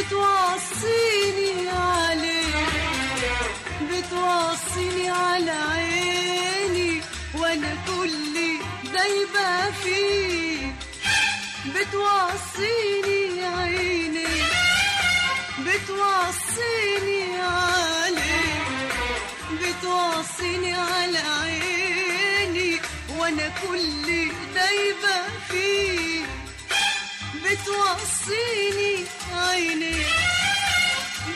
بتوصيني عليك بتوصيني على عيني وأنا كلي دايبة فيك بتوصيني عيني بتوصيني عليك بتوصيني على عيني وأنا كلي دايبة فيك بتوصيني عيني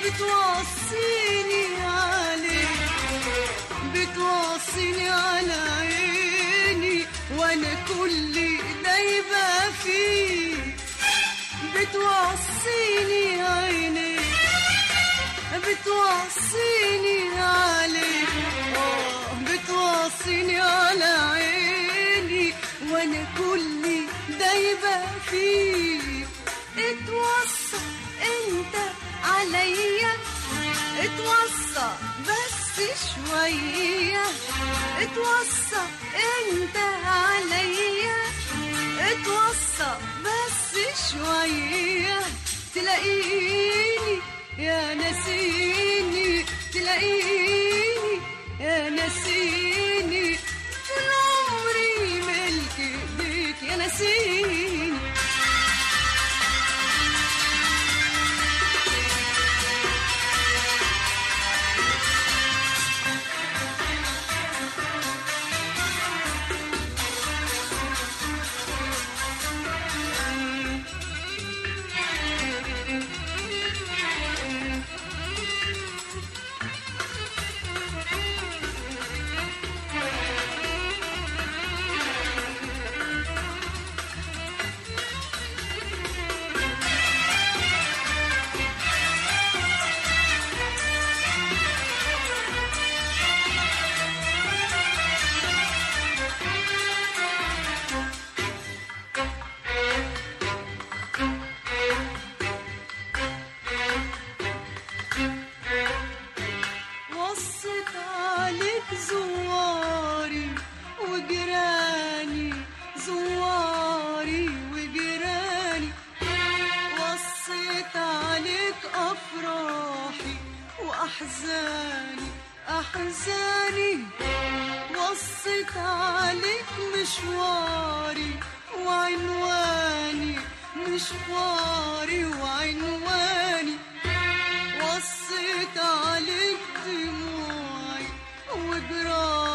بتوصيني عليك بتوصيني على عيني وأنا كلي دايبة فيك بتوصيني عيني بتوصيني عليك آه، بتوصيني على عيني وأنا كلي دايبة فيك. اتوصى انت عليا. اتوصى بس شوية. اتوصى انت عليا. اتوصى بس شوية. تلاقيني يا نسيني أحزاني وصيت عليك مشواري وعنواني مشواري وعنواني. وصيت عليك دموعي وجراحي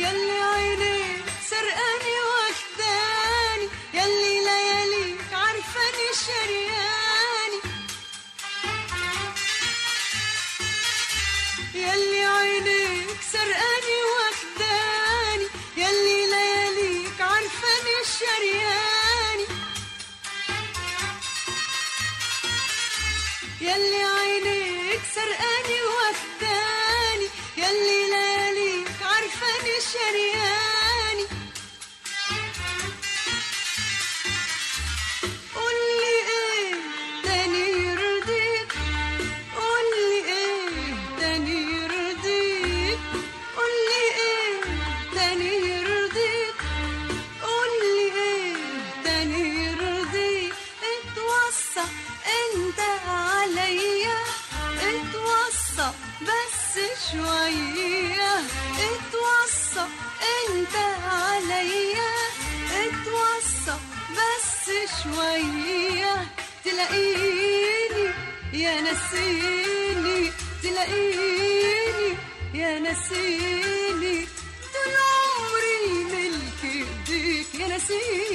يلي عينيك سرقاني. انت عليا اتوصى بس شوية. اتوصى انت عليا اتوصى بس شوية. تلاقيني يا نسيني تلاقيني يا نسيني. طول عمري ملك ايديك يا نسيني.